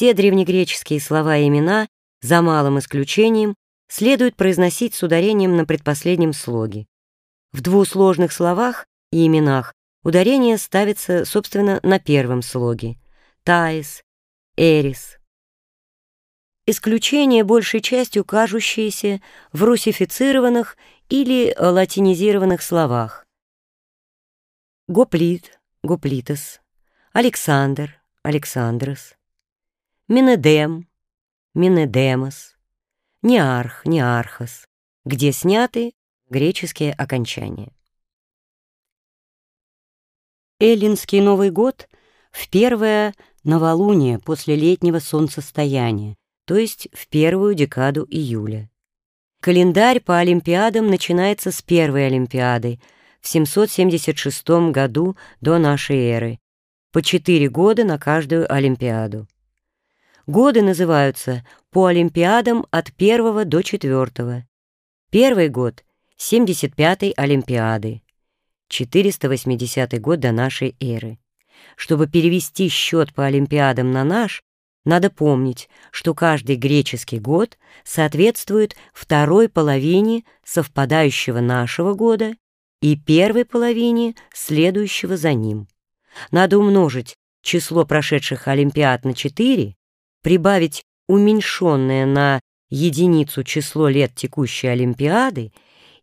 Все древнегреческие слова и имена, за малым исключением, следует произносить с ударением на предпоследнем слоге. В двусложных словах и именах ударение ставится, собственно, на первом слоге. Таис, Эрис. Исключение большей частью кажущиеся в русифицированных или латинизированных словах. Гоплит, Гоплитос, Александр, Александрос, Минедем, Минедемос, Неарх, Неархос, где сняты греческие окончания. Эллинский Новый год в первое новолуние после летнего солнцестояния, то есть в первую декаду июля. Календарь по Олимпиадам начинается с первой Олимпиады в 776 году до нашей эры, по четыре года на каждую Олимпиаду. Годы называются по Олимпиадам от первого до четвертого. Первый год — 75-й Олимпиады, 480 год до нашей эры. Чтобы перевести счет по Олимпиадам на наш, надо помнить, что каждый греческий год соответствует второй половине совпадающего нашего года и первой половине следующего за ним. Надо умножить число прошедших Олимпиад на 4 прибавить уменьшенное на единицу число лет текущей Олимпиады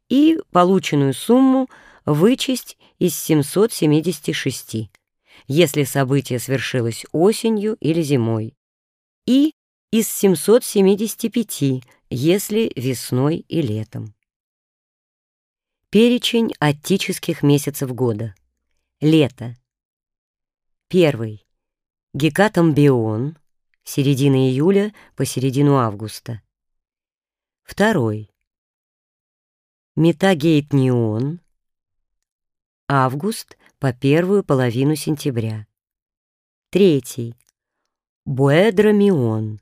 и полученную сумму вычесть из 776, если событие свершилось осенью или зимой, и из 775, если весной и летом. Перечень аттических месяцев года. Лето. Первый. Гекатомбион середина июля по середину августа. Второй. Метагейтнион, август по первую половину сентября. Третий. Буэдромион,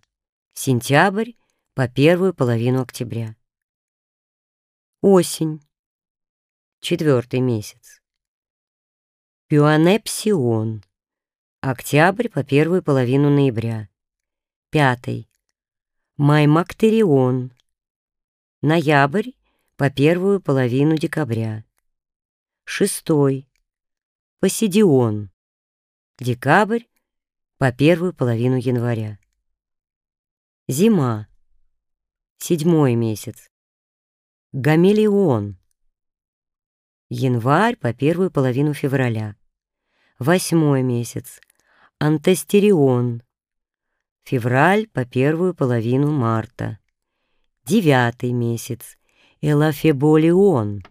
сентябрь по первую половину октября. Осень, четвертый месяц. Пюанепсион, октябрь по первую половину ноября. Пятый. Маймактерион. Ноябрь по первую половину декабря. Шестой. Посидион. Декабрь по первую половину января. Зима. Седьмой месяц. Гамелион. Январь по первую половину февраля. Восьмой месяц. Антестерион февраль по первую половину марта. Девятый месяц — Элафеболион,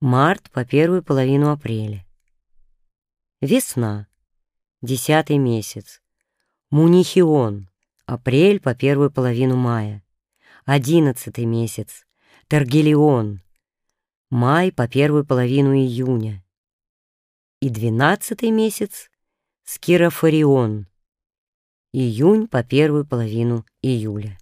март по первую половину апреля. Весна, десятый месяц, Мунихион, апрель по первую половину мая. Одиннадцатый месяц, Таргелион, май по первую половину июня. И двенадцатый месяц, Скирофорион, июнь по первую половину июля.